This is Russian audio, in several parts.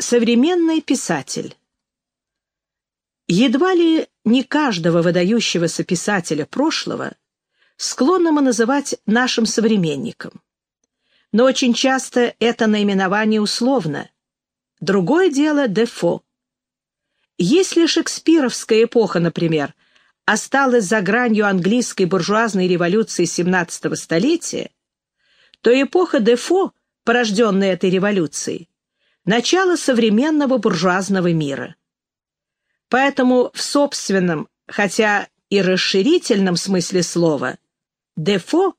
Современный писатель. Едва ли не каждого выдающегося писателя прошлого склонно мы называть нашим современником. Но очень часто это наименование условно. Другое дело Дефо. Если шекспировская эпоха, например, осталась за гранью английской буржуазной революции XVII столетия, то эпоха Дефо, порожденная этой революцией, начало современного буржуазного мира. Поэтому в собственном, хотя и расширительном смысле слова, Дефо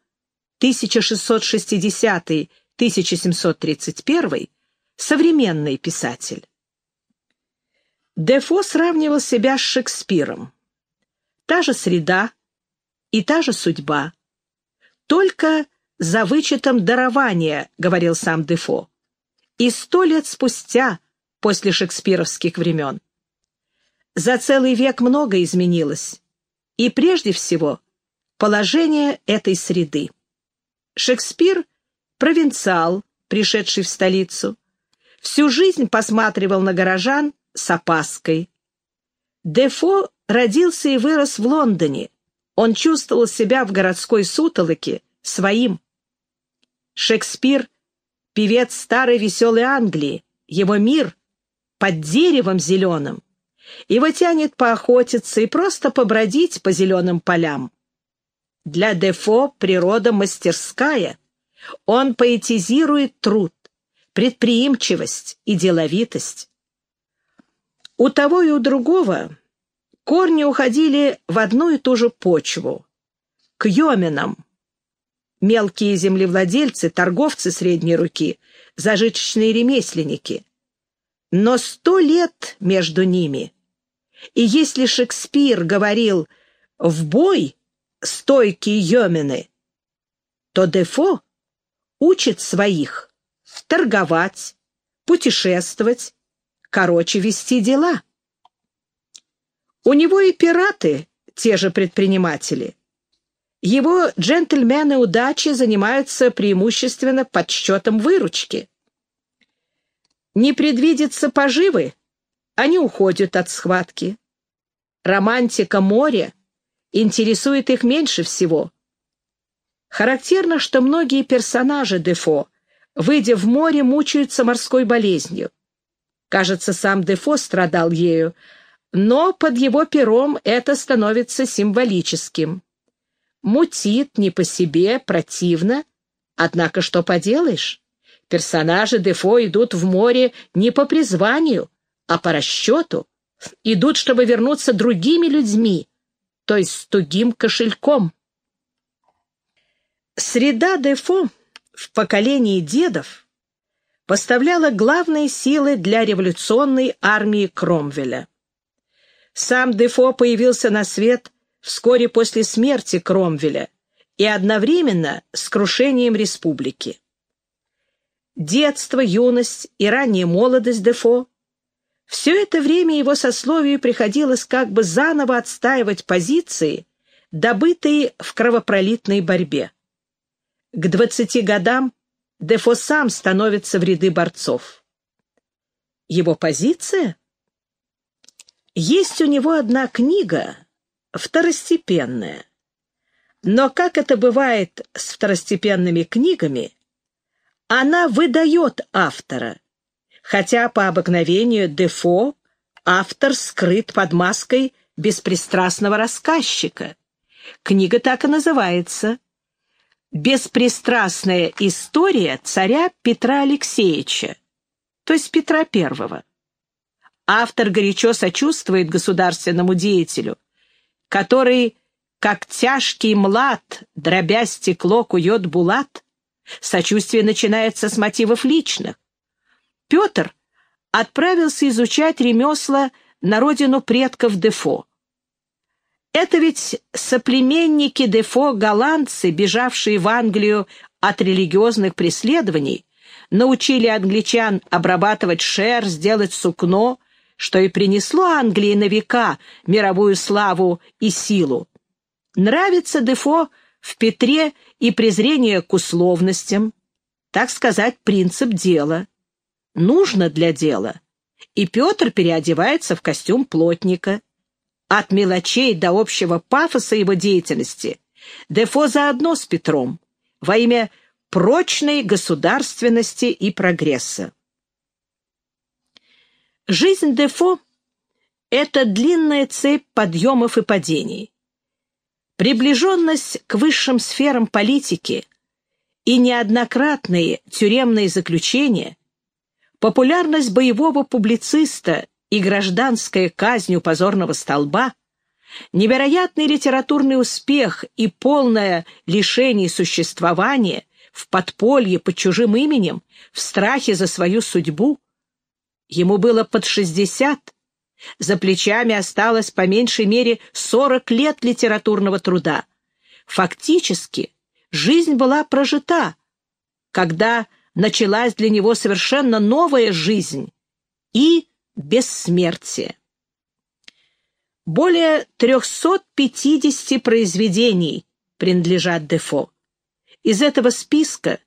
1660-1731 современный писатель. Дефо сравнивал себя с Шекспиром. Та же среда и та же судьба. Только за вычетом дарования, говорил сам Дефо и сто лет спустя, после шекспировских времен. За целый век много изменилось, и прежде всего положение этой среды. Шекспир — провинциал, пришедший в столицу, всю жизнь посматривал на горожан с опаской. Дефо родился и вырос в Лондоне. Он чувствовал себя в городской сутолоке своим. Шекспир певец старой веселой Англии, его мир под деревом зеленым. Его тянет поохотиться и просто побродить по зеленым полям. Для Дефо природа мастерская. Он поэтизирует труд, предприимчивость и деловитость. У того и у другого корни уходили в одну и ту же почву, к йоменам, мелкие землевладельцы, торговцы средней руки, зажиточные ремесленники. Но сто лет между ними. И если Шекспир говорил «в бой стойкие йомены», то Дефо учит своих торговать, путешествовать, короче, вести дела. У него и пираты, те же предприниматели – его джентльмены удачи занимаются преимущественно подсчетом выручки. Не предвидится поживы, они уходят от схватки. Романтика моря интересует их меньше всего. Характерно, что многие персонажи Дефо, выйдя в море, мучаются морской болезнью. Кажется, сам Дефо страдал ею, но под его пером это становится символическим мутит не по себе, противно. Однако что поделаешь? Персонажи Дефо идут в море не по призванию, а по расчету. Идут, чтобы вернуться другими людьми, то есть с тугим кошельком. Среда Дефо в поколении дедов поставляла главные силы для революционной армии Кромвеля. Сам Дефо появился на свет вскоре после смерти Кромвеля и одновременно с крушением республики. Детство, юность и ранняя молодость Дефо все это время его сословию приходилось как бы заново отстаивать позиции, добытые в кровопролитной борьбе. К двадцати годам Дефо сам становится в ряды борцов. Его позиция? Есть у него одна книга, второстепенная. Но, как это бывает с второстепенными книгами, она выдает автора, хотя по обыкновению Дефо автор скрыт под маской беспристрастного рассказчика. Книга так и называется «Беспристрастная история царя Петра Алексеевича», то есть Петра I. Автор горячо сочувствует государственному деятелю, который, как тяжкий млад, дробя стекло, кует булат. Сочувствие начинается с мотивов личных. Петр отправился изучать ремесла на родину предков Дефо. Это ведь соплеменники Дефо, голландцы, бежавшие в Англию от религиозных преследований, научили англичан обрабатывать шерсть, делать сукно, что и принесло Англии на века мировую славу и силу. Нравится Дефо в Петре и презрение к условностям, так сказать, принцип дела. Нужно для дела и Петр переодевается в костюм плотника. От мелочей до общего пафоса его деятельности Дефо заодно с Петром во имя прочной государственности и прогресса. Жизнь Дефо — это длинная цепь подъемов и падений. Приближенность к высшим сферам политики и неоднократные тюремные заключения, популярность боевого публициста и гражданская казнь у позорного столба, невероятный литературный успех и полное лишение существования в подполье под чужим именем, в страхе за свою судьбу. Ему было под шестьдесят, за плечами осталось по меньшей мере сорок лет литературного труда. Фактически, жизнь была прожита, когда началась для него совершенно новая жизнь и бессмертие. Более 350 произведений принадлежат Дефо. Из этого списка,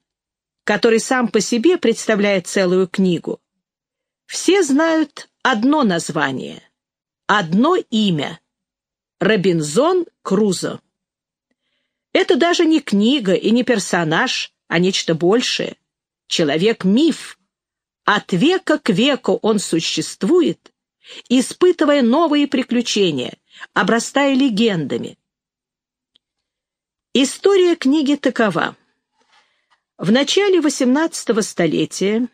который сам по себе представляет целую книгу, все знают одно название, одно имя — Робинзон Крузо. Это даже не книга и не персонаж, а нечто большее. Человек-миф. От века к веку он существует, испытывая новые приключения, обрастая легендами. История книги такова. В начале XVIII столетия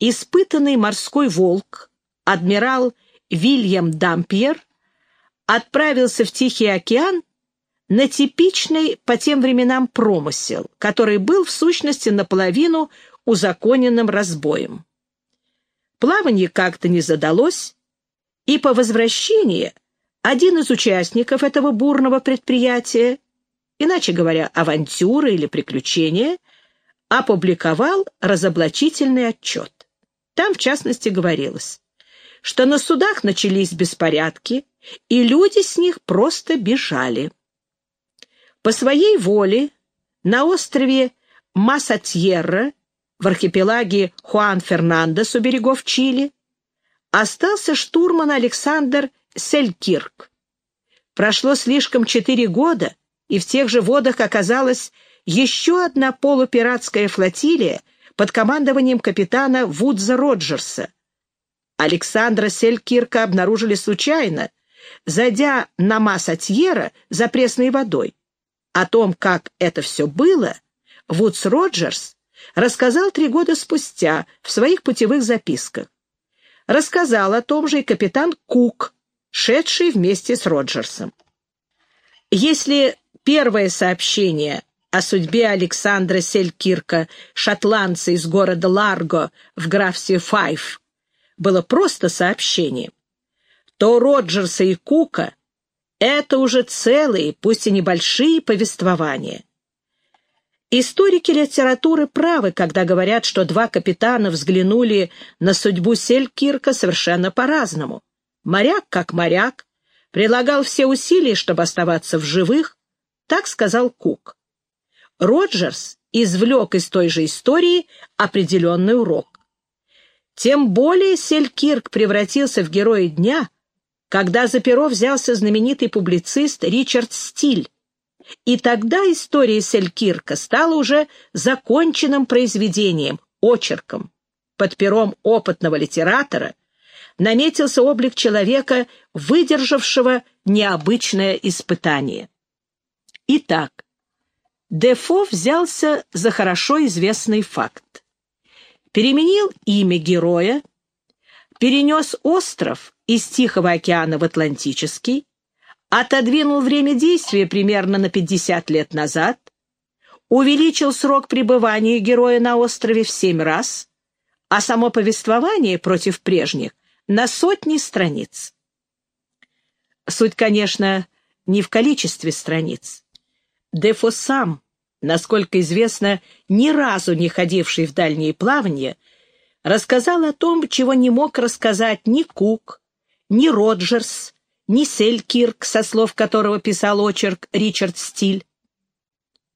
испытанный морской волк, адмирал Вильям Дампьер, отправился в Тихий океан на типичный по тем временам промысел, который был в сущности наполовину узаконенным разбоем. Плавание как-то не задалось, и по возвращении один из участников этого бурного предприятия иначе говоря, авантюры или приключения, опубликовал разоблачительный отчет. Там, в частности, говорилось, что на судах начались беспорядки, и люди с них просто бежали. По своей воле на острове Масатьерра в архипелаге Хуан Фернандес у берегов Чили остался штурман Александр Селькирк. Прошло слишком четыре года, и в тех же водах оказалась еще одна полупиратская флотилия под командованием капитана Вудза Роджерса. Александра Селькирка обнаружили случайно, зайдя на Масатьера за пресной водой. О том, как это все было, Вудс Роджерс рассказал три года спустя в своих путевых записках. Рассказал о том же и капитан Кук, шедший вместе с Роджерсом. Если Первое сообщение о судьбе Александра Селькирка, шотландца из города Ларго в графстве Файф, было просто сообщением, то Роджерса и Кука это уже целые, пусть и небольшие повествования. Историки литературы правы, когда говорят, что два капитана взглянули на судьбу Селькирка совершенно по-разному. Моряк, как моряк, прилагал все усилия, чтобы оставаться в живых, так сказал Кук. Роджерс извлек из той же истории определенный урок. Тем более Селькирк превратился в героя дня, когда за перо взялся знаменитый публицист Ричард Стиль. И тогда история Селькирка стала уже законченным произведением, очерком. Под пером опытного литератора наметился облик человека, выдержавшего необычное испытание. Итак, Дефо взялся за хорошо известный факт. Переменил имя героя, перенес остров из Тихого океана в Атлантический, отодвинул время действия примерно на 50 лет назад, увеличил срок пребывания героя на острове в семь раз, а само повествование против прежних на сотни страниц. Суть, конечно, не в количестве страниц. Дефо сам, насколько известно, ни разу не ходивший в дальние плавания, рассказал о том, чего не мог рассказать ни Кук, ни Роджерс, ни Селькирк, со слов которого писал очерк Ричард Стиль.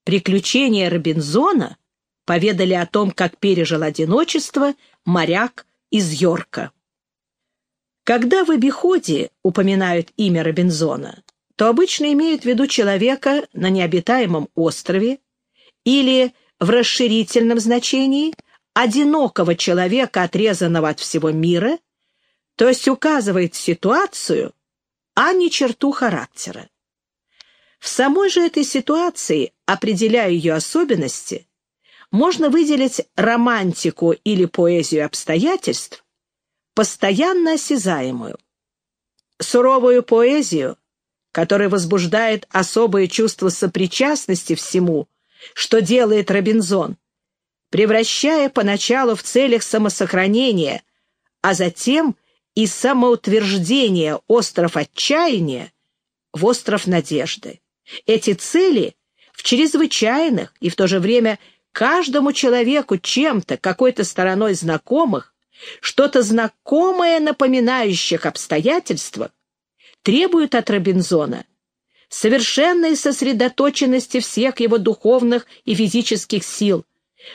Приключения Робинзона поведали о том, как пережил одиночество моряк из Йорка. Когда в обиходе упоминают имя Робинзона, то обычно имеют в виду человека на необитаемом острове или, в расширительном значении, одинокого человека, отрезанного от всего мира, то есть указывает ситуацию, а не черту характера. В самой же этой ситуации, определяя ее особенности, можно выделить романтику или поэзию обстоятельств, постоянно осязаемую. Суровую поэзию, которая возбуждает особое чувство сопричастности всему, что делает Робинзон, превращая поначалу в целях самосохранения, а затем и самоутверждения остров отчаяния в остров надежды. Эти цели в чрезвычайных и в то же время каждому человеку чем-то, какой-то стороной знакомых, что-то знакомое напоминающих обстоятельствах, требуют от Робинзона совершенной сосредоточенности всех его духовных и физических сил,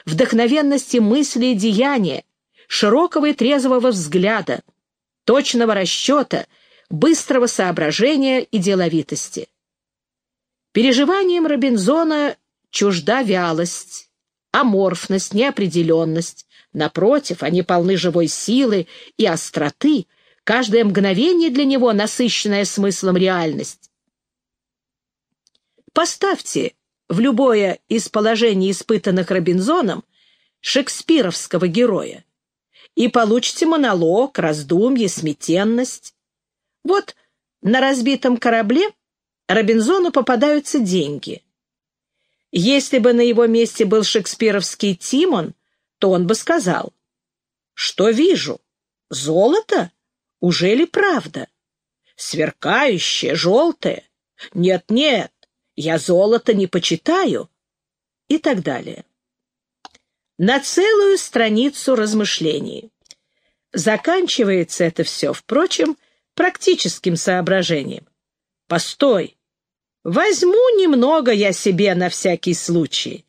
вдохновенности мысли и деяния, широкого и трезвого взгляда, точного расчета, быстрого соображения и деловитости. Переживанием Робинзона чужда вялость, аморфность, неопределенность. Напротив, они полны живой силы и остроты, каждое мгновение для него насыщенное смыслом реальность. Поставьте в любое из положений, испытанных Робинзоном, шекспировского героя, и получите монолог, раздумье, сметенность. Вот на разбитом корабле Робинзону попадаются деньги. Если бы на его месте был шекспировский Тимон, то он бы сказал, «Что вижу? Золото? Уже ли правда? Сверкающее, желтое? Нет-нет, я золото не почитаю». И так далее. На целую страницу размышлений. Заканчивается это все, впрочем, практическим соображением. Постой, Возьму немного я себе на всякий случай.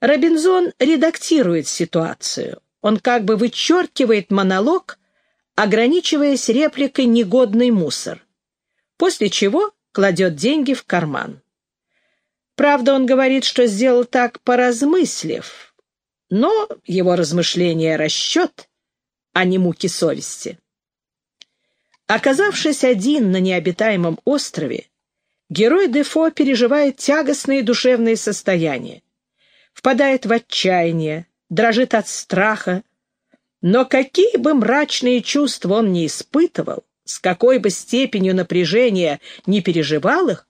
Робинзон редактирует ситуацию. Он как бы вычеркивает монолог, ограничиваясь репликой «негодный мусор», после чего кладет деньги в карман. Правда, он говорит, что сделал так, поразмыслив, но его размышления — расчет, а не муки совести. Оказавшись один на необитаемом острове, Герой Дефо переживает тягостные душевные состояния, впадает в отчаяние, дрожит от страха, но какие бы мрачные чувства он ни испытывал, с какой бы степенью напряжения не переживал их,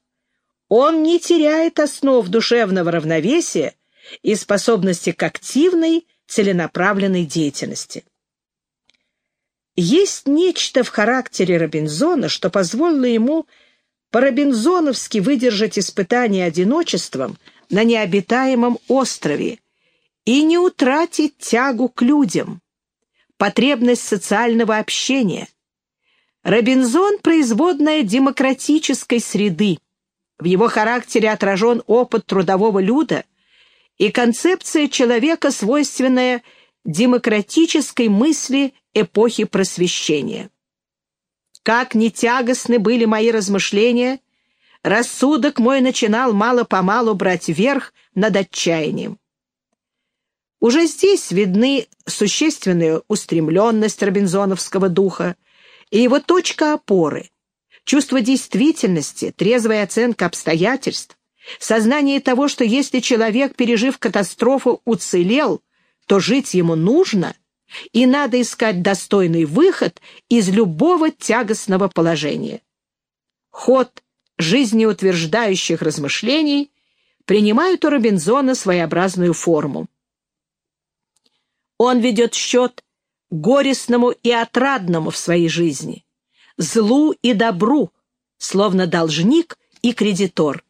он не теряет основ душевного равновесия и способности к активной, целенаправленной деятельности. Есть нечто в характере Робинзона, что позволило ему по-робинзоновски выдержать испытание одиночеством на необитаемом острове и не утратить тягу к людям, потребность социального общения. Робинзон — производная демократической среды. В его характере отражен опыт трудового люда и концепция человека, свойственная демократической мысли эпохи просвещения. Как не тягостны были мои размышления, рассудок мой начинал мало-помалу брать верх над отчаянием. Уже здесь видны существенная устремленность робинзоновского духа и его точка опоры, чувство действительности, трезвая оценка обстоятельств, сознание того, что если человек, пережив катастрофу, уцелел, то жить ему нужно — и надо искать достойный выход из любого тягостного положения. Ход жизнеутверждающих размышлений принимают у Робинзона своеобразную форму. Он ведет счет горестному и отрадному в своей жизни, злу и добру, словно должник и кредитор.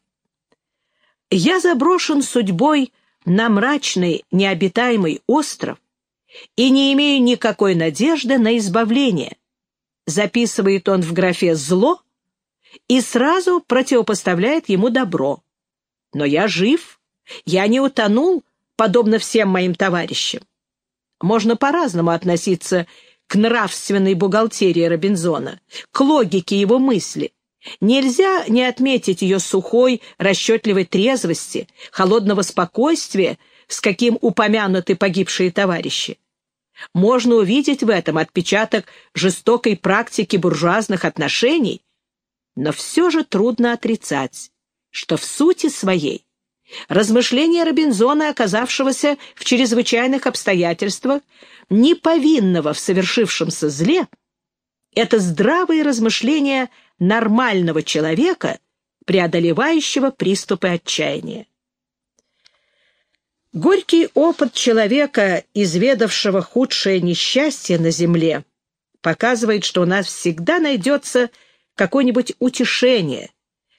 Я заброшен судьбой на мрачный необитаемый остров, и не имею никакой надежды на избавление. Записывает он в графе «зло» и сразу противопоставляет ему добро. Но я жив, я не утонул, подобно всем моим товарищам. Можно по-разному относиться к нравственной бухгалтерии Робинзона, к логике его мысли. Нельзя не отметить ее сухой, расчетливой трезвости, холодного спокойствия, с каким упомянуты погибшие товарищи. Можно увидеть в этом отпечаток жестокой практики буржуазных отношений, но все же трудно отрицать, что в сути своей размышления Робинзона, оказавшегося в чрезвычайных обстоятельствах, не повинного в совершившемся зле, это здравые размышления нормального человека, преодолевающего приступы отчаяния. Горький опыт человека, изведавшего худшее несчастье на земле, показывает, что у нас всегда найдется какое-нибудь утешение,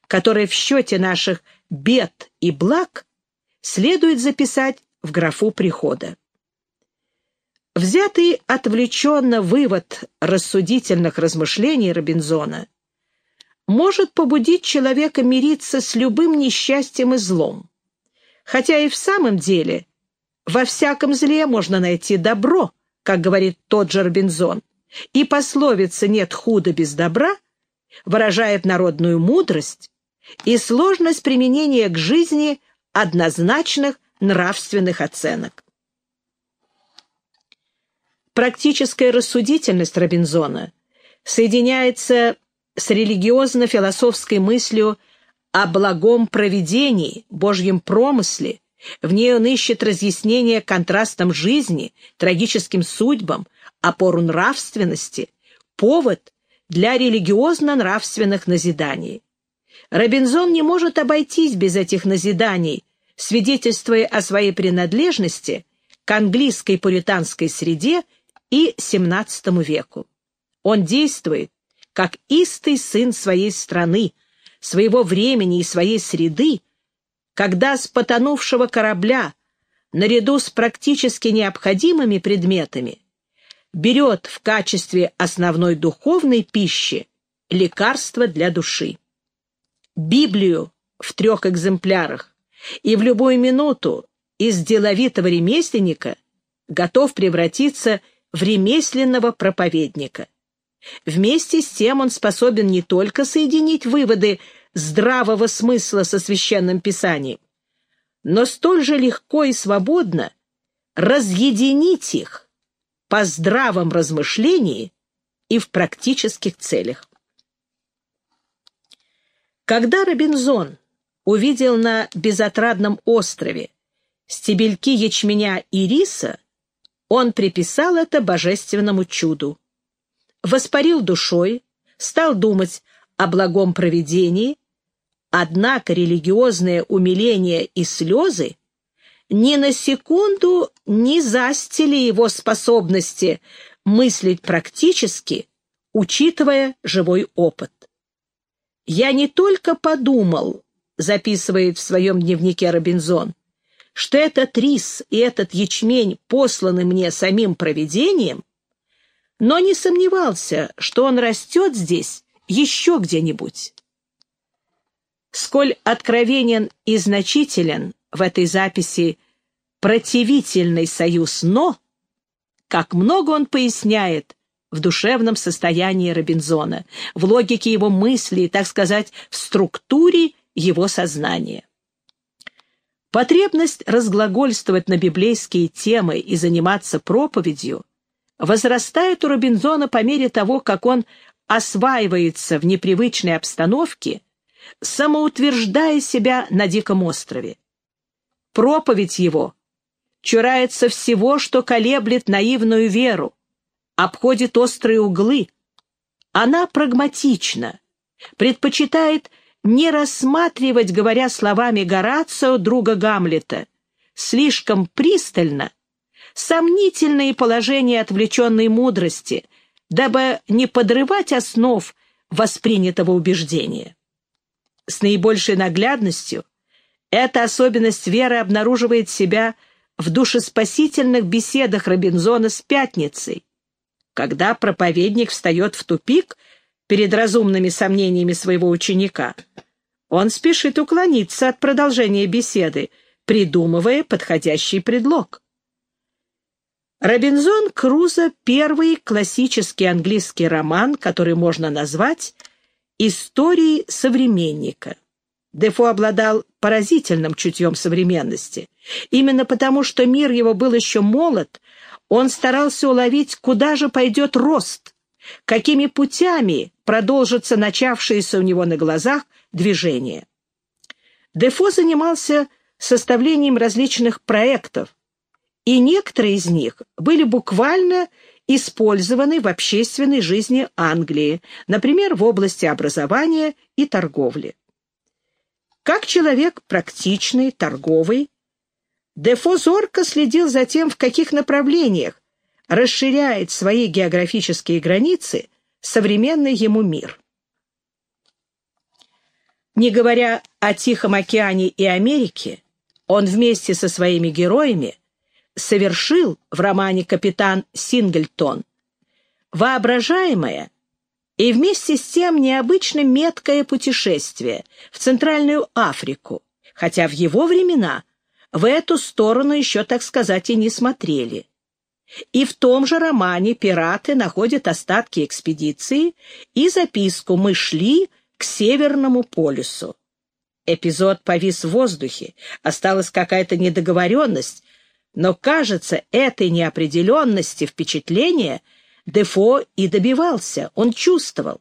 которое в счете наших бед и благ следует записать в графу прихода. Взятый отвлеченно вывод рассудительных размышлений Робинзона может побудить человека мириться с любым несчастьем и злом. Хотя и в самом деле во всяком зле можно найти добро, как говорит тот же Робинзон, и пословица «нет худа без добра» выражает народную мудрость и сложность применения к жизни однозначных нравственных оценок. Практическая рассудительность Робинзона соединяется с религиозно-философской мыслью о благом провидении, Божьем промысле. В ней он ищет разъяснение контрастам жизни, трагическим судьбам, опору нравственности, повод для религиозно-нравственных назиданий. Робинзон не может обойтись без этих назиданий, свидетельствуя о своей принадлежности к английской пуританской среде и XVII веку. Он действует как истый сын своей страны, своего времени и своей среды, когда с потонувшего корабля, наряду с практически необходимыми предметами, берет в качестве основной духовной пищи лекарство для души. Библию в трех экземплярах и в любую минуту из деловитого ремесленника готов превратиться в ремесленного проповедника. Вместе с тем он способен не только соединить выводы здравого смысла со священным писанием, но столь же легко и свободно разъединить их по здравом размышлении и в практических целях. Когда Робинзон увидел на безотрадном острове стебельки ячменя и риса, он приписал это божественному чуду воспарил душой, стал думать о благом провидении, однако религиозное умиление и слезы ни на секунду не застили его способности мыслить практически, учитывая живой опыт. «Я не только подумал», — записывает в своем дневнике Робинзон, «что этот рис и этот ячмень посланы мне самим провидением, но не сомневался, что он растет здесь еще где-нибудь. Сколь откровенен и значителен в этой записи противительный союз «но», как много он поясняет в душевном состоянии Робинзона, в логике его мыслей, так сказать, в структуре его сознания. Потребность разглагольствовать на библейские темы и заниматься проповедью возрастает у Робинзона по мере того, как он осваивается в непривычной обстановке, самоутверждая себя на диком острове. Проповедь его чурается всего, что колеблет наивную веру, обходит острые углы. Она прагматична, предпочитает не рассматривать, говоря словами Горацио, друга Гамлета, слишком пристально сомнительные положения отвлеченной мудрости, дабы не подрывать основ воспринятого убеждения. С наибольшей наглядностью эта особенность веры обнаруживает себя в душеспасительных беседах Робинзона с Пятницей, когда проповедник встает в тупик перед разумными сомнениями своего ученика. Он спешит уклониться от продолжения беседы, придумывая подходящий предлог. Робинзон Крузо — первый классический английский роман, который можно назвать историей современника. Дефо обладал поразительным чутьем современности. Именно потому, что мир его был еще молод, он старался уловить, куда же пойдет рост, какими путями продолжится начавшееся у него на глазах движение. Дефо занимался составлением различных проектов, и некоторые из них были буквально использованы в общественной жизни Англии, например, в области образования и торговли. Как человек практичный, торговый, Дефо зорко следил за тем, в каких направлениях расширяет свои географические границы современный ему мир. Не говоря о Тихом океане и Америке, он вместе со своими героями совершил в романе «Капитан Сингельтон» воображаемое и вместе с тем необычно меткое путешествие в Центральную Африку, хотя в его времена в эту сторону еще, так сказать, и не смотрели. И в том же романе пираты находят остатки экспедиции и записку «Мы шли к Северному полюсу». Эпизод повис в воздухе, осталась какая-то недоговоренность, но, кажется, этой неопределенности впечатления Дефо и добивался. Он чувствовал,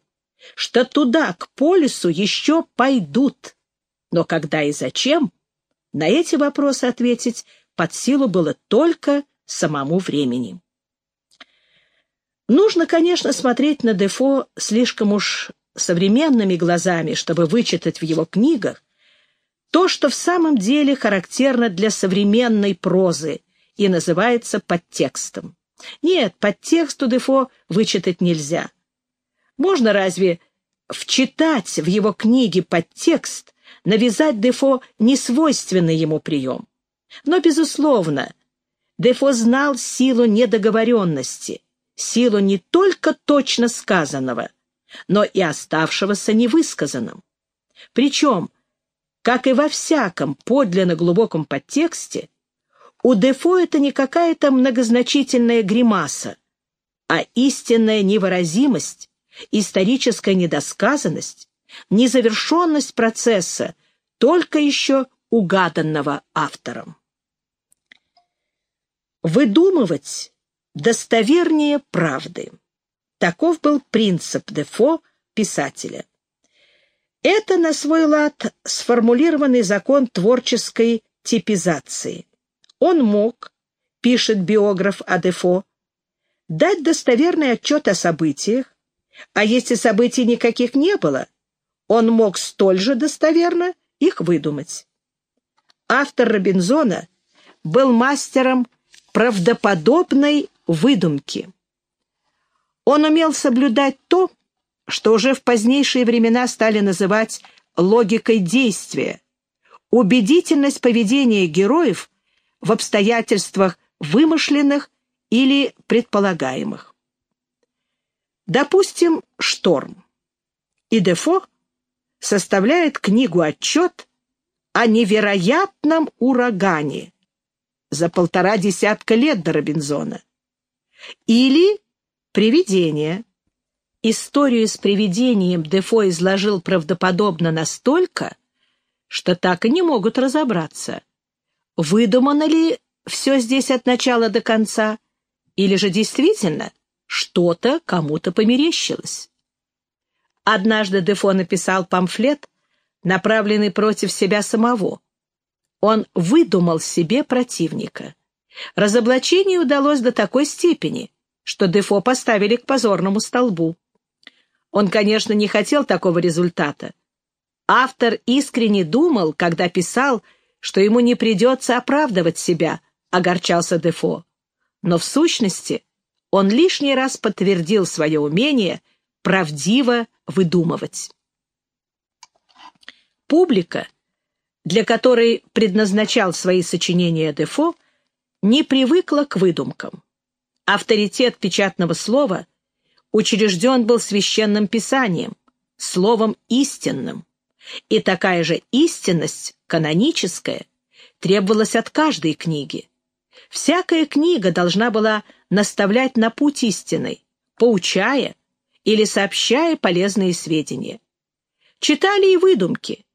что туда, к полюсу, еще пойдут. Но когда и зачем, на эти вопросы ответить под силу было только самому времени. Нужно, конечно, смотреть на Дефо слишком уж современными глазами, чтобы вычитать в его книгах то, что в самом деле характерно для современной прозы и называется подтекстом. Нет, подтексту Дефо вычитать нельзя. Можно разве вчитать в его книги подтекст, навязать Дефо несвойственный ему прием? Но, безусловно, Дефо знал силу недоговоренности, силу не только точно сказанного, но и оставшегося невысказанным. Причем, как и во всяком подлинно глубоком подтексте, у Дефо это не какая-то многозначительная гримаса, а истинная невыразимость, историческая недосказанность, незавершенность процесса, только еще угаданного автором. Выдумывать достовернее правды. Таков был принцип Дефо, писателя. Это на свой лад сформулированный закон творческой типизации. Он мог, пишет биограф Адефо, дать достоверный отчет о событиях, а если событий никаких не было, он мог столь же достоверно их выдумать. Автор Робинзона был мастером правдоподобной выдумки. Он умел соблюдать то, что уже в позднейшие времена стали называть логикой действия, убедительность поведения героев в обстоятельствах вымышленных или предполагаемых. Допустим, шторм. И Дефо составляет книгу-отчет о невероятном урагане за полтора десятка лет до Робинзона. Или привидение. Историю с привидением Дефо изложил правдоподобно настолько, что так и не могут разобраться, Выдумано ли все здесь от начала до конца, или же действительно что-то кому-то померещилось? Однажды Дефо написал памфлет, направленный против себя самого. Он выдумал себе противника. Разоблачение удалось до такой степени, что Дефо поставили к позорному столбу. Он, конечно, не хотел такого результата. Автор искренне думал, когда писал, что ему не придется оправдывать себя, огорчался Дефо. Но в сущности он лишний раз подтвердил свое умение правдиво выдумывать. Публика, для которой предназначал свои сочинения Дефо, не привыкла к выдумкам. Авторитет печатного слова учрежден был священным писанием, словом истинным, и такая же истинность, каноническая, требовалась от каждой книги. Всякая книга должна была наставлять на путь истинный, поучая или сообщая полезные сведения. Читали и выдумки,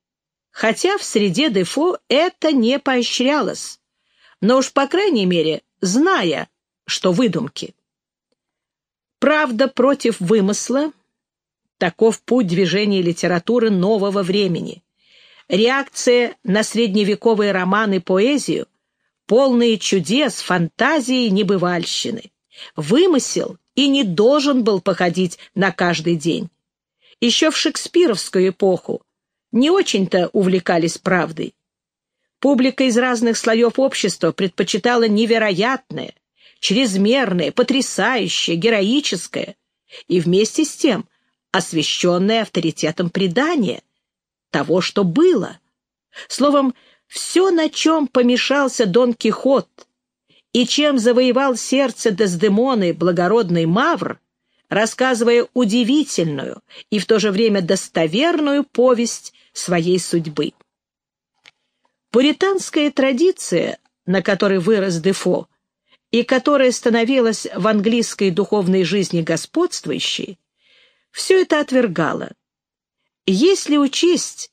хотя в среде Дефо это не поощрялось, но уж, по крайней мере, зная, что выдумки. Правда против вымысла — таков путь движения литературы нового времени. Реакция на средневековые романы поэзию, полные чудес, фантазии, небывальщины. Вымысел и не должен был походить на каждый день. Еще в шекспировскую эпоху не очень-то увлекались правдой. Публика из разных слоев общества предпочитала невероятное, чрезмерное, потрясающее, героическое и вместе с тем освященное авторитетом предания того, что было. Словом, все, на чем помешался Дон Кихот и чем завоевал сердце Дездемоны благородный Мавр, рассказывая удивительную и в то же время достоверную повесть своей судьбы. Пуританская традиция, на которой вырос Дефо, и которая становилась в английской духовной жизни господствующей, все это отвергала. Если учесть,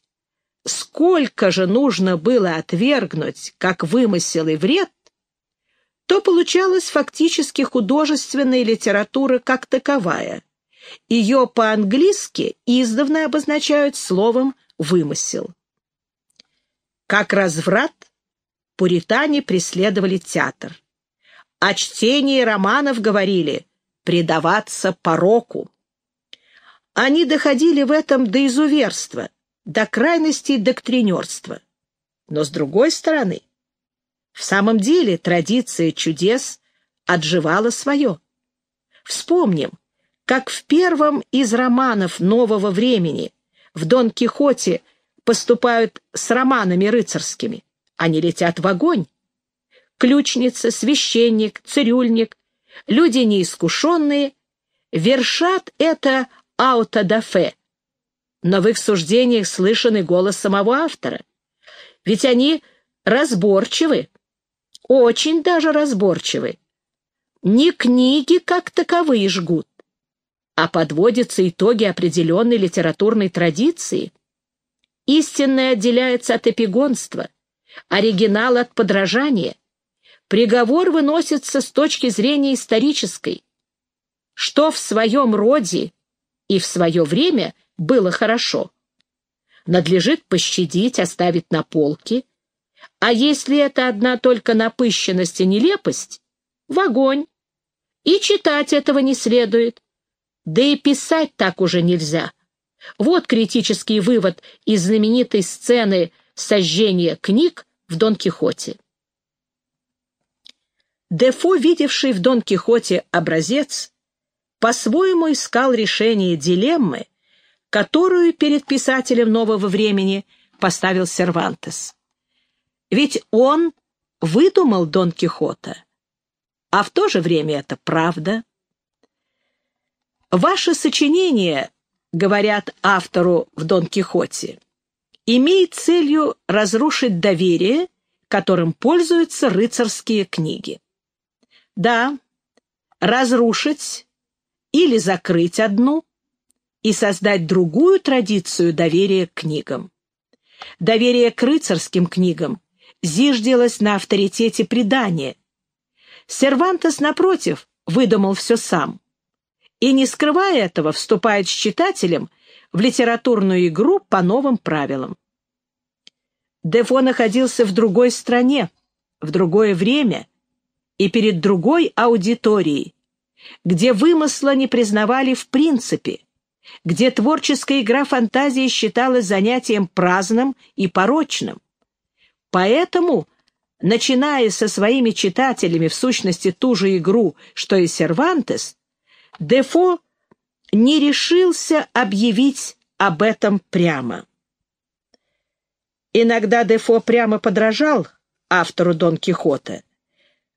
сколько же нужно было отвергнуть, как вымысел и вред, то получалась фактически художественная литература как таковая. Ее по-английски издавна обозначают словом «вымысел». Как разврат, пуритане преследовали театр. О чтении романов говорили «предаваться пороку». Они доходили в этом до изуверства, до крайности доктринерства. Но, с другой стороны, в самом деле традиция чудес отживала свое. Вспомним, как в первом из романов нового времени в Дон Кихоте поступают с романами рыцарскими. Они летят в огонь. Ключница, священник, цирюльник, люди неискушенные, вершат это аутодафе, но в их суждениях слышен и голос самого автора. Ведь они разборчивы, очень даже разборчивы. Не книги как таковые жгут, а подводятся итоги определенной литературной традиции. Истинное отделяется от эпигонства, оригинал от подражания. Приговор выносится с точки зрения исторической. Что в своем роде и в свое время было хорошо. Надлежит пощадить, оставить на полке, а если это одна только напыщенность и нелепость, в огонь. И читать этого не следует. Да и писать так уже нельзя. Вот критический вывод из знаменитой сцены сожжения книг в Дон Кихоте. Дефо, видевший в Дон Кихоте образец, по-своему искал решение дилеммы, которую перед писателем нового времени поставил Сервантес. Ведь он выдумал Дон Кихота. А в то же время это правда. Ваше сочинение, говорят автору в Дон Кихоте, имеет целью разрушить доверие, которым пользуются рыцарские книги. Да, разрушить или закрыть одну и создать другую традицию доверия к книгам. Доверие к рыцарским книгам зиждилась на авторитете предания. Сервантес, напротив, выдумал все сам. И, не скрывая этого, вступает с читателем в литературную игру по новым правилам. Дефо находился в другой стране, в другое время и перед другой аудиторией, где вымысла не признавали в принципе, где творческая игра фантазии считалась занятием праздным и порочным. Поэтому, начиная со своими читателями в сущности ту же игру, что и Сервантес, Дефо не решился объявить об этом прямо. Иногда Дефо прямо подражал автору Дон Кихота.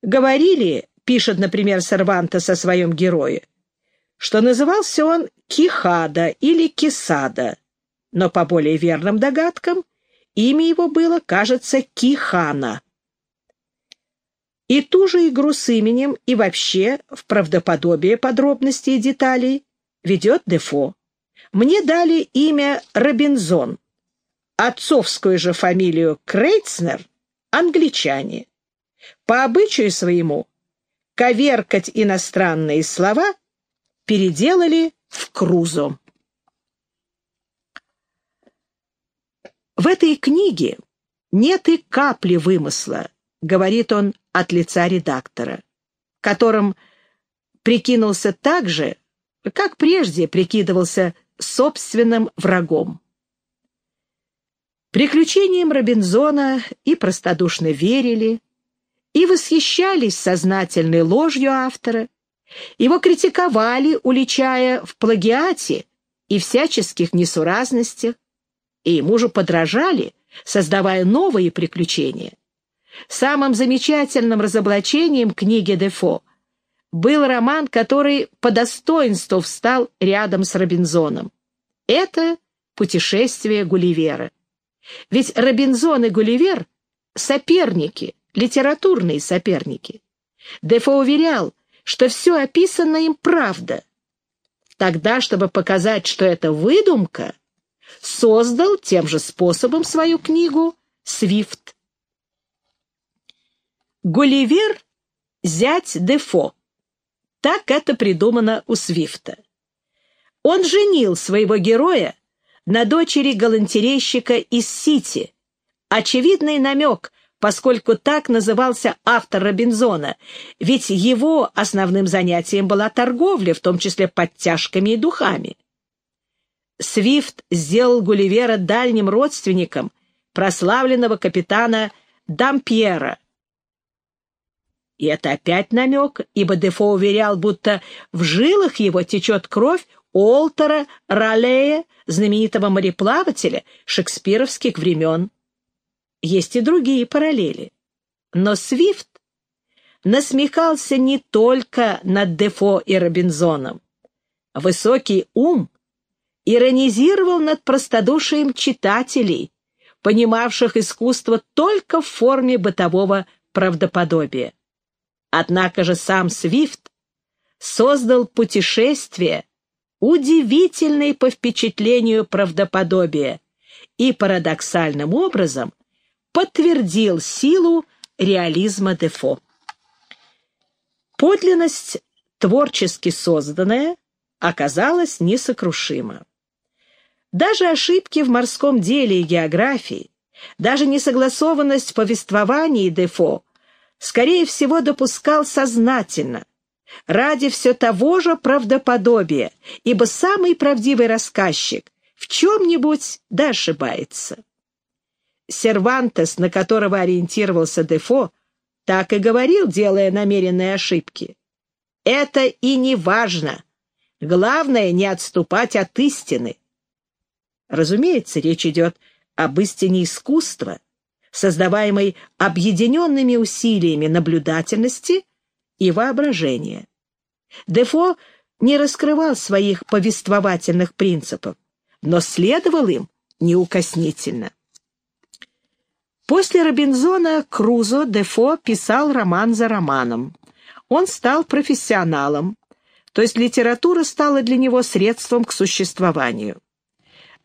Говорили, пишет, например, Сервантес о своем герое, что назывался он Кихада или Кисада, но по более верным догадкам Имя его было, кажется, Кихана. И ту же игру с именем и вообще в правдоподобие подробностей и деталей ведет Дефо. Мне дали имя Робинзон, отцовскую же фамилию Крейцнер — англичане. По обычаю своему коверкать иностранные слова переделали в Крузо. В этой книге нет и капли вымысла, говорит он от лица редактора, которым прикинулся так же, как прежде прикидывался собственным врагом. Приключениям Робинзона и простодушно верили, и восхищались сознательной ложью автора, его критиковали, уличая в плагиате и всяческих несуразностях, и ему же подражали, создавая новые приключения. Самым замечательным разоблачением книги Дефо был роман, который по достоинству встал рядом с Робинзоном. Это «Путешествие Гулливера». Ведь Робинзон и Гулливер — соперники — литературные соперники. Дефо уверял, что все описано им правда. Тогда, чтобы показать, что это выдумка, создал тем же способом свою книгу «Свифт». Гулливер — зять Дефо. Так это придумано у Свифта. Он женил своего героя на дочери галантерейщика из Сити. Очевидный намек поскольку так назывался автор Робинзона, ведь его основным занятием была торговля, в том числе подтяжками и духами. Свифт сделал Гулливера дальним родственником прославленного капитана Дампьера. И это опять намек, ибо Дефо уверял, будто в жилах его течет кровь Олтера Ролея, знаменитого мореплавателя шекспировских времен. Есть и другие параллели. Но Свифт насмехался не только над Дефо и Робинзоном. Высокий ум иронизировал над простодушием читателей, понимавших искусство только в форме бытового правдоподобия. Однако же сам Свифт создал путешествие, удивительное по впечатлению правдоподобия, и парадоксальным образом – подтвердил силу реализма Дефо. Подлинность, творчески созданная, оказалась несокрушима. Даже ошибки в морском деле и географии, даже несогласованность повествований Дефо, скорее всего, допускал сознательно, ради все того же правдоподобия, ибо самый правдивый рассказчик в чем-нибудь да ошибается. Сервантес, на которого ориентировался Дефо, так и говорил, делая намеренные ошибки. Это и не важно. Главное — не отступать от истины. Разумеется, речь идет об истине искусства, создаваемой объединенными усилиями наблюдательности и воображения. Дефо не раскрывал своих повествовательных принципов, но следовал им неукоснительно. После Робинзона Крузо Дефо писал роман за романом. Он стал профессионалом, то есть литература стала для него средством к существованию.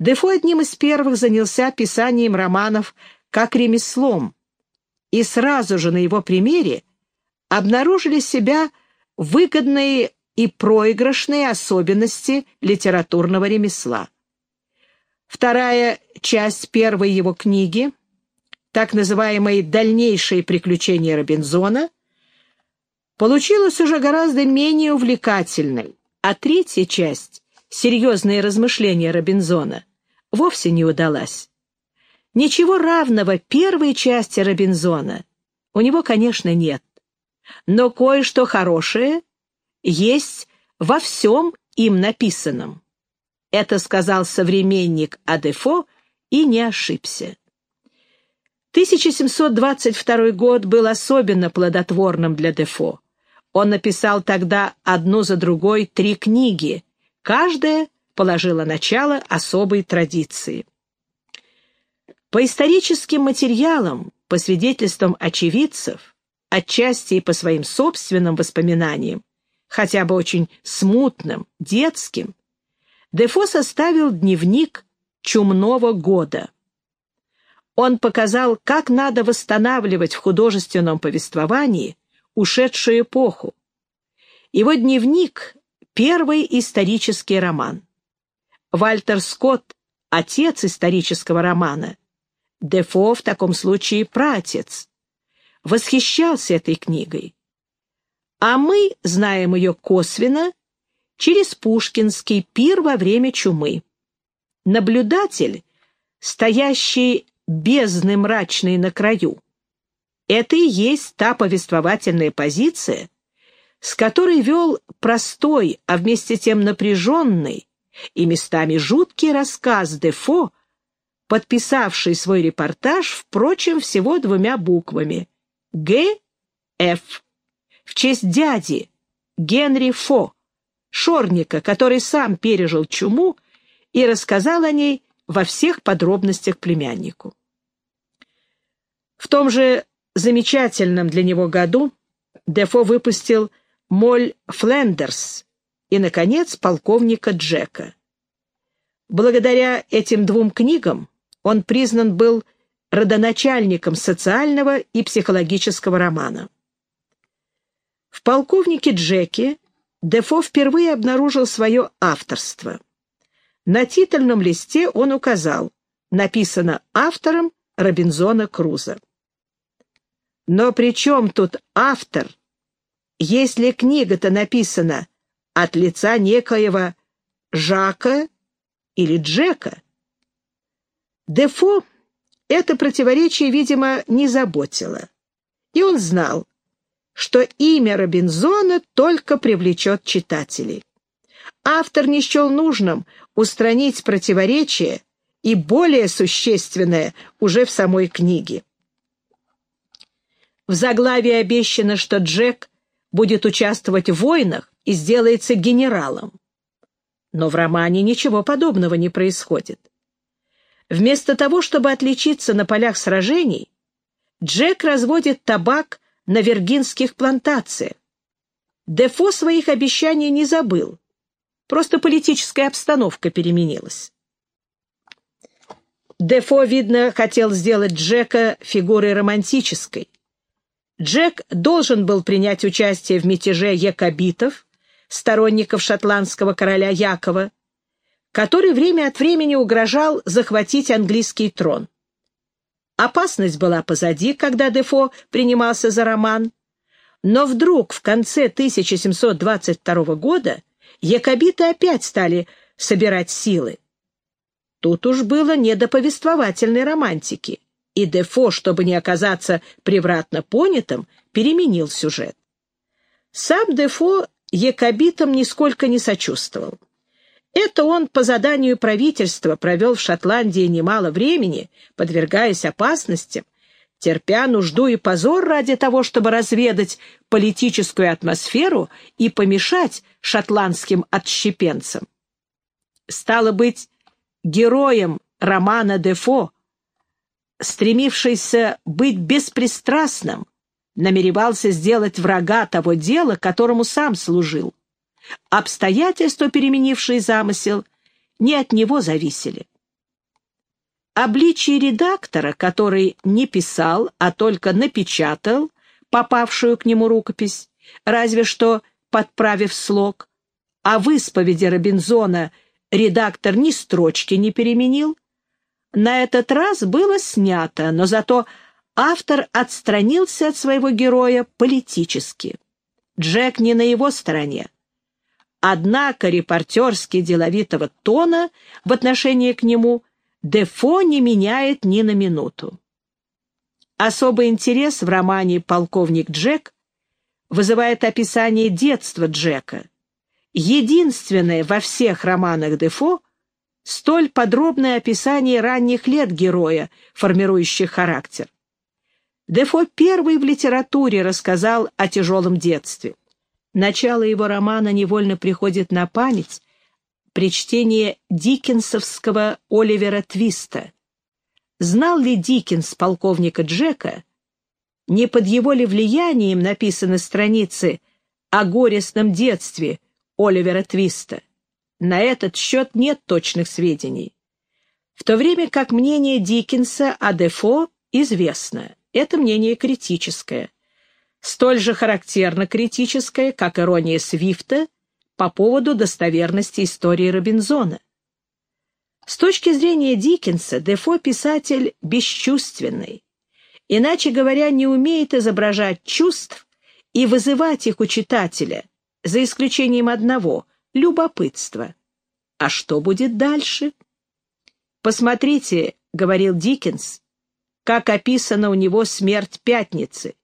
Дефо одним из первых занялся писанием романов как ремеслом, и сразу же на его примере обнаружили себя выгодные и проигрышные особенности литературного ремесла. Вторая часть первой его книги так называемые «дальнейшие приключения Робинзона», получилась уже гораздо менее увлекательной, а третья часть «Серьезные размышления Робинзона» вовсе не удалась. Ничего равного первой части Робинзона у него, конечно, нет. Но кое-что хорошее есть во всем им написанном. Это сказал современник Адефо и не ошибся. 1722 год был особенно плодотворным для Дефо. Он написал тогда одну за другой три книги, каждая положила начало особой традиции. По историческим материалам, по свидетельствам очевидцев, отчасти и по своим собственным воспоминаниям, хотя бы очень смутным, детским, Дефо составил дневник чумного года. Он показал, как надо восстанавливать в художественном повествовании ушедшую эпоху. Его дневник — первый исторический роман. Вальтер Скотт — отец исторического романа. Дефо в таком случае праотец. Восхищался этой книгой. А мы знаем ее косвенно через Пушкинский пир во время чумы. Наблюдатель, стоящий бездны мрачной на краю, это и есть та повествовательная позиция, с которой вел простой, а вместе тем напряженный и местами жуткий рассказ Дефо, подписавший свой репортаж, впрочем, всего двумя буквами — Г.Ф. в честь дяди Генри Фо, шорника, который сам пережил чуму и рассказал о ней во всех подробностях племяннику. В том же замечательном для него году Дефо выпустил «Моль Флендерс» и, наконец, «Полковника Джека». Благодаря этим двум книгам он признан был родоначальником социального и психологического романа. В «Полковнике Джеке» Дефо впервые обнаружил свое авторство. На титульном листе он указал, написано автором Робинзона Круза. Но при чем тут автор, если книга-то написана от лица некоего Жака или Джека? Дефо это противоречие, видимо, не заботило. И он знал, что имя Робинзона только привлечет читателей. Автор не счел нужным устранить противоречие и более существенное уже в самой книге. В заглавии обещано, что Джек будет участвовать в войнах и сделается генералом. Но в романе ничего подобного не происходит. Вместо того, чтобы отличиться на полях сражений, Джек разводит табак на виргинских плантациях. Дефо своих обещаний не забыл. Просто политическая обстановка переменилась. Дефо, видно, хотел сделать Джека фигурой романтической. Джек должен был принять участие в мятеже якобитов, сторонников шотландского короля Якова, который время от времени угрожал захватить английский трон. Опасность была позади, когда Дефо принимался за роман, но вдруг в конце 1722 года якобиты опять стали собирать силы. Тут уж было не до повествовательной романтики и Дефо, чтобы не оказаться превратно понятым, переменил сюжет. Сам Дефо якобитам нисколько не сочувствовал. Это он по заданию правительства провел в Шотландии немало времени, подвергаясь опасностям, терпя нужду и позор ради того, чтобы разведать политическую атмосферу и помешать шотландским отщепенцам. Стало быть, героем романа Дефо стремившийся быть беспристрастным, намеревался сделать врага того дела, которому сам служил. Обстоятельства, переменившие замысел, не от него зависели. Обличие редактора, который не писал, а только напечатал попавшую к нему рукопись, разве что подправив слог, а в исповеди Робинзона редактор ни строчки не переменил, на этот раз было снято, но зато автор отстранился от своего героя политически. Джек не на его стороне. Однако репортерски деловитого тона в отношении к нему Дефо не меняет ни на минуту. Особый интерес в романе «Полковник Джек» вызывает описание детства Джека. Единственное во всех романах Дефо столь подробное описание ранних лет героя, формирующих характер. Дефо первый в литературе рассказал о тяжелом детстве. Начало его романа невольно приходит на память при чтении диккенсовского Оливера Твиста. Знал ли Диккенс полковника Джека, не под его ли влиянием написаны страницы о горестном детстве Оливера Твиста. На этот счет нет точных сведений. В то время как мнение Диккенса о Дефо известно. Это мнение критическое. Столь же характерно критическое, как ирония Свифта по поводу достоверности истории Робинзона. С точки зрения Диккенса, Дефо писатель бесчувственный. Иначе говоря, не умеет изображать чувств и вызывать их у читателя, за исключением одного — любопытства. А что будет дальше? «Посмотрите», — говорил Диккенс, — «как описана у него смерть Пятницы.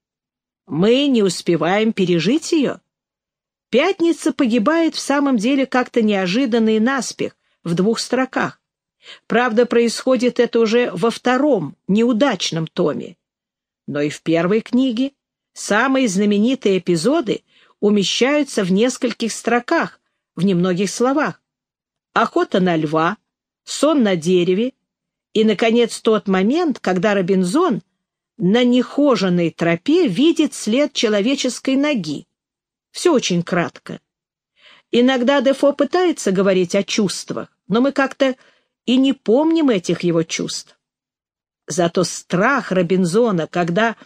Мы не успеваем пережить ее. Пятница погибает в самом деле как-то неожиданно и наспех, в двух строках. Правда, происходит это уже во втором, неудачном томе. Но и в первой книге самые знаменитые эпизоды умещаются в нескольких строках, в немногих словах. Охота на льва, сон на дереве и, наконец, тот момент, когда Робинзон на нехоженной тропе видит след человеческой ноги. Все очень кратко. Иногда Дефо пытается говорить о чувствах, но мы как-то и не помним этих его чувств. Зато страх Робинзона, когда,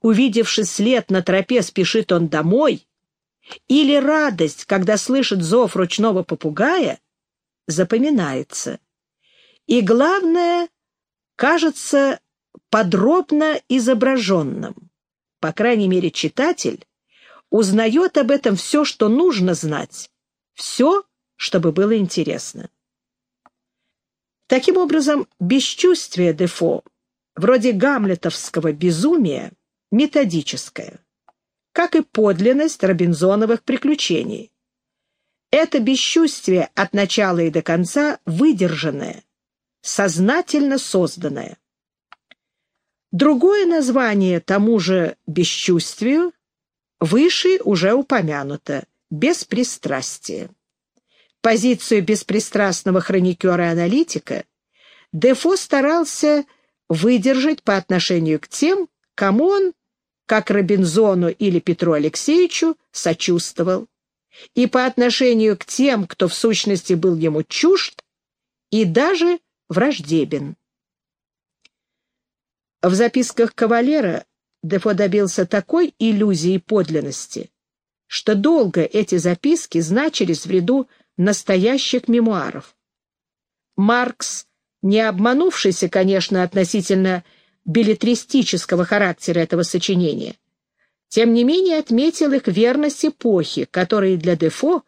увидевши след на тропе, спешит он домой, или радость, когда слышит зов ручного попугая, запоминается. И главное, кажется подробно изображенным. По крайней мере, читатель узнает об этом все, что нужно знать, все, чтобы было интересно. Таким образом, бесчувствие Дефо, вроде гамлетовского безумия, методическое, как и подлинность Робинзоновых приключений. Это бесчувствие от начала и до конца выдержанное, сознательно созданное. Другое название тому же бесчувствию выше уже упомянуто – беспристрастие позицию беспристрастного хроникера-аналитика, Дефо старался выдержать по отношению к тем, кому он, как Робинзону или Петру Алексеевичу, сочувствовал, и по отношению к тем, кто в сущности был ему чужд и даже враждебен. В записках кавалера Дефо добился такой иллюзии подлинности, что долго эти записки значились в ряду настоящих мемуаров. Маркс, не обманувшийся, конечно, относительно билетристического характера этого сочинения, тем не менее отметил их верность эпохи, которая для Дефо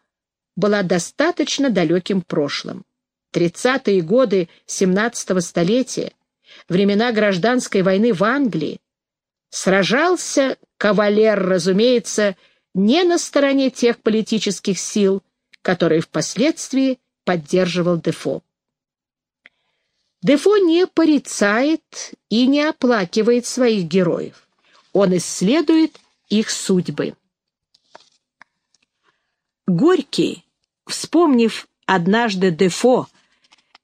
была достаточно далеким прошлым. Тридцатые годы XVII столетия, времена гражданской войны в Англии, сражался кавалер, разумеется, не на стороне тех политических сил, который впоследствии поддерживал Дефо. Дефо не порицает и не оплакивает своих героев. Он исследует их судьбы. Горький, вспомнив однажды Дефо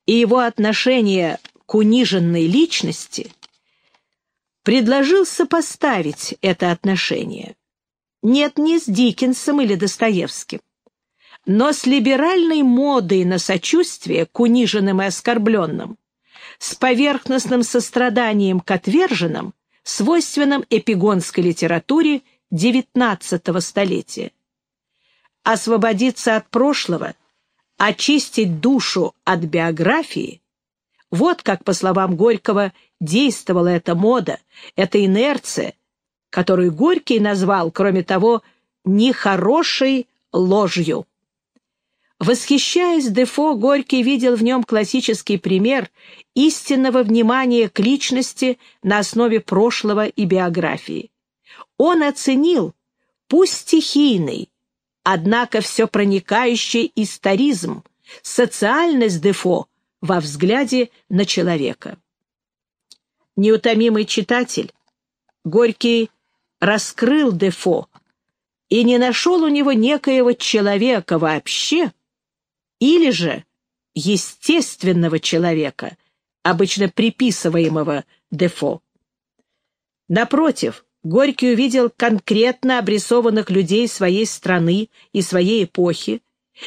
и его отношение к униженной личности, предложил сопоставить это отношение. Нет, не с Диккенсом или Достоевским, но с либеральной модой на сочувствие к униженным и оскорбленным, с поверхностным состраданием к отверженным, свойственным эпигонской литературе XIX столетия. Освободиться от прошлого, очистить душу от биографии – вот как, по словам Горького, действовала эта мода, эта инерция, которую Горький назвал, кроме того, нехорошей ложью. Восхищаясь Дефо, Горький видел в нем классический пример истинного внимания к личности на основе прошлого и биографии. Он оценил, пусть стихийный, однако все проникающий историзм, социальность Дефо во взгляде на человека. Неутомимый читатель, Горький раскрыл Дефо и не нашел у него некоего человека вообще, или же естественного человека, обычно приписываемого Дефо. Напротив, Горький увидел конкретно обрисованных людей своей страны и своей эпохи,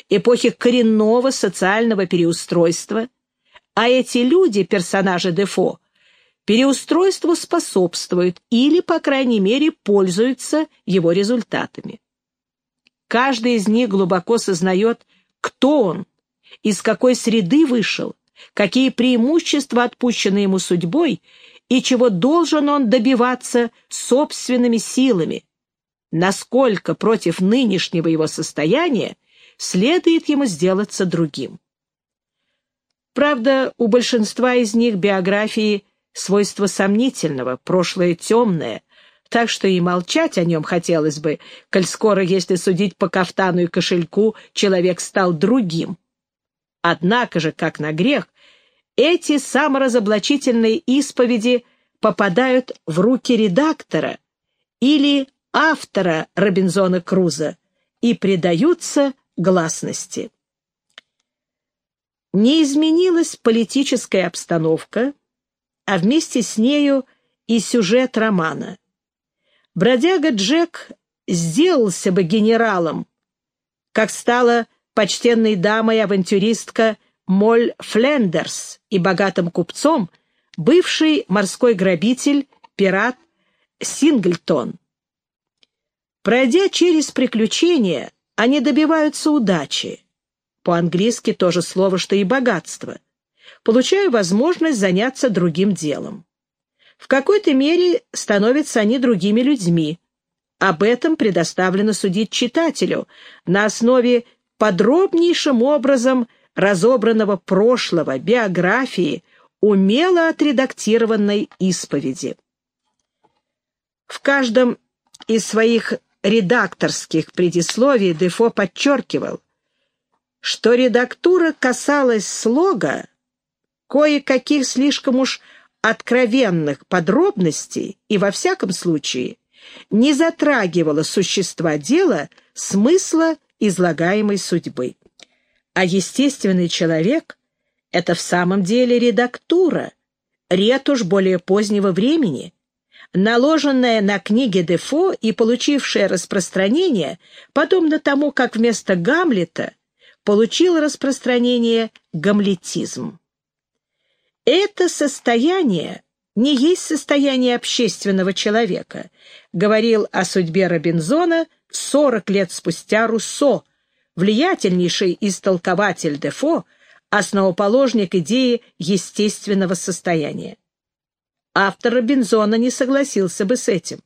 эпохи коренного социального переустройства, а эти люди, персонажи Дефо, переустройству способствуют или, по крайней мере, пользуются его результатами. Каждый из них глубоко сознает, кто он, из какой среды вышел, какие преимущества отпущены ему судьбой и чего должен он добиваться собственными силами, насколько против нынешнего его состояния следует ему сделаться другим. Правда, у большинства из них биографии свойства сомнительного, прошлое темное, так что и молчать о нем хотелось бы, коль скоро, если судить по кафтану и кошельку, человек стал другим. Однако же, как на грех, эти саморазоблачительные исповеди попадают в руки редактора или автора Робинзона Круза и предаются гласности. Не изменилась политическая обстановка, а вместе с нею и сюжет романа. Бродяга Джек сделался бы генералом, как стала почтенной дамой авантюристка Моль Флендерс и богатым купцом бывший морской грабитель, пират Синглтон. Пройдя через приключения, они добиваются удачи. По-английски то же слово, что и богатство. Получая возможность заняться другим делом. В какой-то мере становятся они другими людьми. Об этом предоставлено судить читателю на основе подробнейшим образом разобранного прошлого, биографии, умело отредактированной исповеди. В каждом из своих редакторских предисловий Дефо подчеркивал, что редактура касалась слога, кое-каких слишком уж откровенных подробностей и, во всяком случае, не затрагивала существа дела смысла излагаемой судьбы. А естественный человек — это в самом деле редактура, ретушь более позднего времени, наложенная на книги Дефо и получившая распространение, подобно тому, как вместо Гамлета получил распространение гамлетизм. Это состояние не есть состояние общественного человека, говорил о судьбе Робинзона 40 лет спустя Руссо, влиятельнейший истолкователь Дефо, основоположник идеи естественного состояния. Автор Робинзона не согласился бы с этим.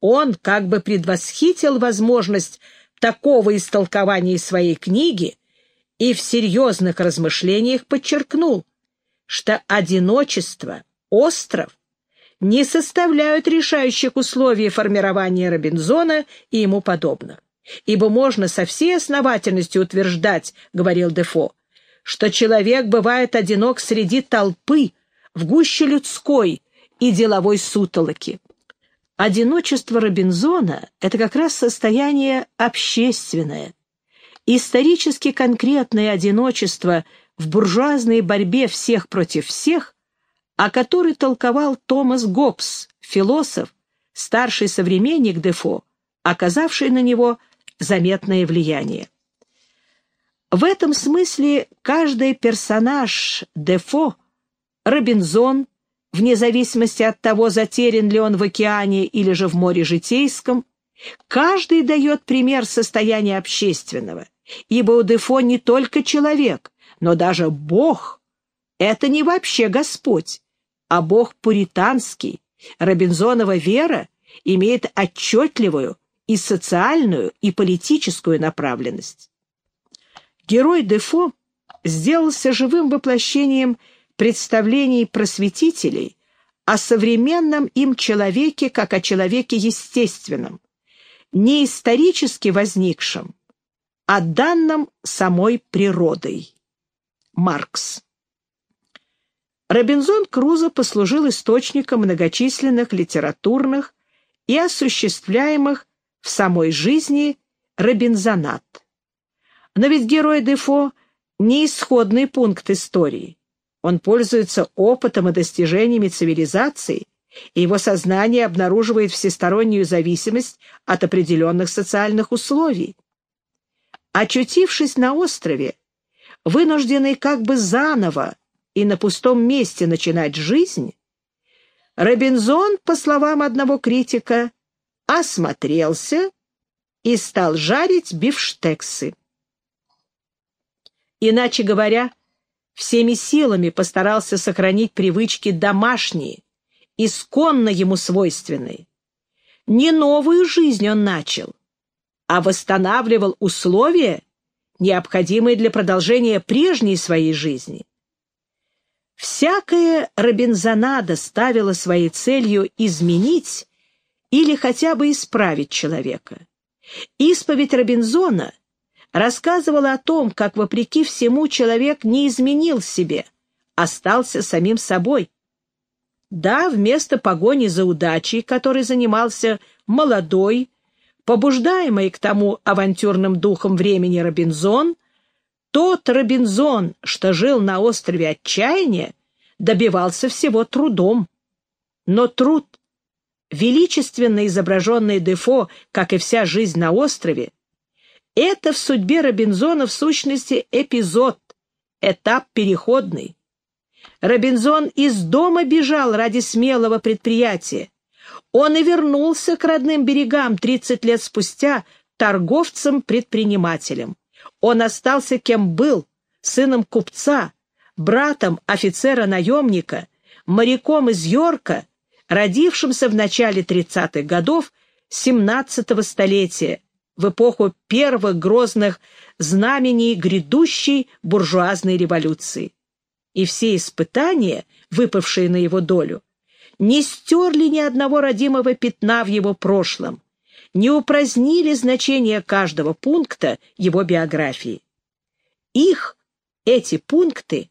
Он как бы предвосхитил возможность такого истолкования своей книги и в серьезных размышлениях подчеркнул, что одиночество, остров не составляют решающих условий формирования Робинзона и ему подобных. Ибо можно со всей основательностью утверждать, говорил Дефо, что человек бывает одинок среди толпы, в гуще людской, и деловой сутолоки. Одиночество Робинзона — это как раз состояние общественное. Исторически конкретное одиночество в буржуазной борьбе всех против всех, о которой толковал Томас Гоббс, философ, старший современник Дефо, оказавший на него заметное влияние. В этом смысле каждый персонаж Дефо, Робинзон, вне зависимости от того, затерян ли он в океане или же в море житейском, каждый дает пример состояния общественного, ибо у Дефо не только человек, но даже Бог. Это не вообще Господь, а Бог пуританский. Робинзонова вера имеет отчетливую и социальную, и политическую направленность. Герой Дефо сделался живым воплощением представлений просветителей о современном им человеке как о человеке естественном, не исторически возникшем, а данном самой природой. Маркс. Робинзон Крузо послужил источником многочисленных литературных и осуществляемых в самой жизни робинзонат. Но ведь герой Дефо — не исходный пункт истории. Он пользуется опытом и достижениями цивилизации и его сознание обнаруживает всестороннюю зависимость от определенных социальных условий. Очутившись на острове, вынужденный как бы заново и на пустом месте начинать жизнь, Робинзон, по словам одного критика, осмотрелся и стал жарить бифштексы. Иначе говоря, всеми силами постарался сохранить привычки домашние, исконно ему свойственные. Не новую жизнь он начал, а восстанавливал условия, необходимые для продолжения прежней своей жизни. Всякая Робинзонада ставила своей целью изменить или хотя бы исправить человека. Исповедь Робинзона рассказывала о том, как, вопреки всему, человек не изменил себе, остался самим собой. Да, вместо погони за удачей, которой занимался молодой, побуждаемый к тому авантюрным духом времени Робинзон, тот Робинзон, что жил на острове Отчаяния, добивался всего трудом. Но труд, величественно изображенный Дефо, как и вся жизнь на острове, это в судьбе Робинзона в сущности эпизод, этап переходный. Робинзон из дома бежал ради смелого предприятия. Он и вернулся к родным берегам 30 лет спустя торговцем-предпринимателем. Он остался кем был, сыном купца, братом офицера-наемника, моряком из Йорка, родившимся в начале 30-х годов 17-го столетия, в эпоху первых грозных знамений грядущей буржуазной революции. И все испытания, выпавшие на его долю, не стерли ни одного родимого пятна в его прошлом, не упразднили значение каждого пункта его биографии. Их, эти пункты,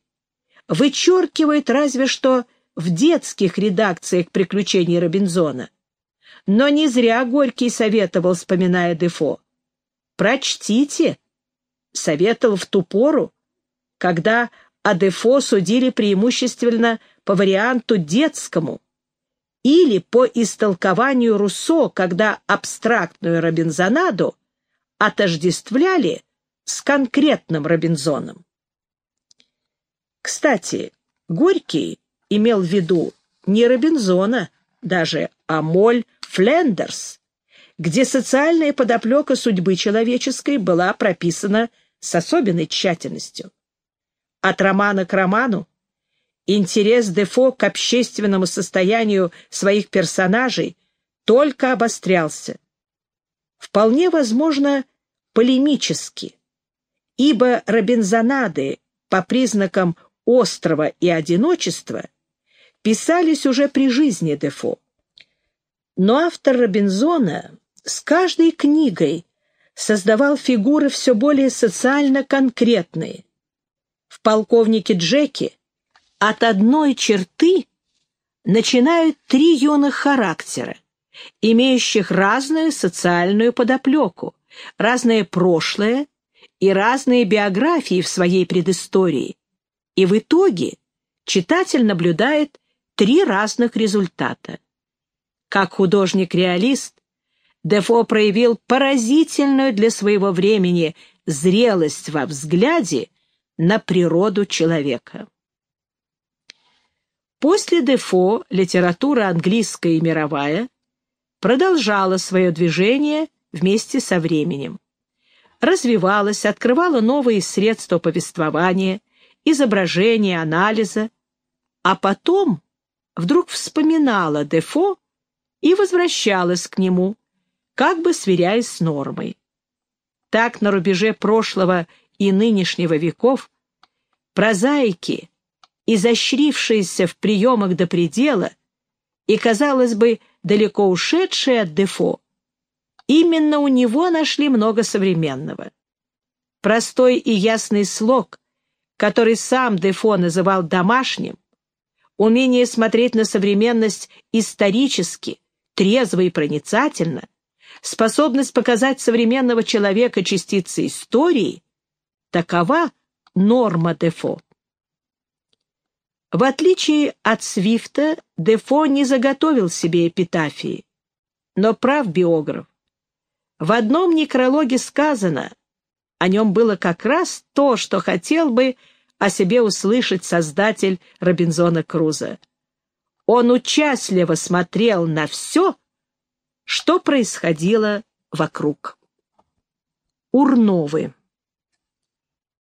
вычеркивают разве что в детских редакциях приключений Робинзона. Но не зря Горький советовал, вспоминая Дефо. «Прочтите», — советовал в ту пору, когда о Дефо судили преимущественно по варианту детскому, или по истолкованию Руссо, когда абстрактную Робинзонаду отождествляли с конкретным Робинзоном. Кстати, Горький имел в виду не Робинзона даже, а Моль Флендерс, где социальная подоплека судьбы человеческой была прописана с особенной тщательностью. От романа к роману интерес Дефо к общественному состоянию своих персонажей только обострялся. Вполне возможно, полемически, ибо Робинзонады по признакам острова и одиночества писались уже при жизни Дефо. Но автор Робинзона с каждой книгой создавал фигуры все более социально конкретные. В «Полковнике Джеки» От одной черты начинают три юных характера, имеющих разную социальную подоплеку, разное прошлое и разные биографии в своей предыстории. И в итоге читатель наблюдает три разных результата. Как художник-реалист, Дефо проявил поразительную для своего времени зрелость во взгляде на природу человека. После Дефо литература английская и мировая продолжала свое движение вместе со временем. Развивалась, открывала новые средства повествования, изображения, анализа, а потом вдруг вспоминала Дефо и возвращалась к нему, как бы сверяясь с нормой. Так на рубеже прошлого и нынешнего веков прозаики изощрившиеся в приемах до предела и, казалось бы, далеко ушедшие от Дефо, именно у него нашли много современного. Простой и ясный слог, который сам Дефо называл домашним, умение смотреть на современность исторически, трезво и проницательно, способность показать современного человека частицы истории — такова норма Дефо. В отличие от Свифта, Дефо не заготовил себе эпитафии. Но прав биограф. В одном некрологе сказано, о нем было как раз то, что хотел бы о себе услышать создатель Робинзона Круза. Он участливо смотрел на все, что происходило вокруг. Урновы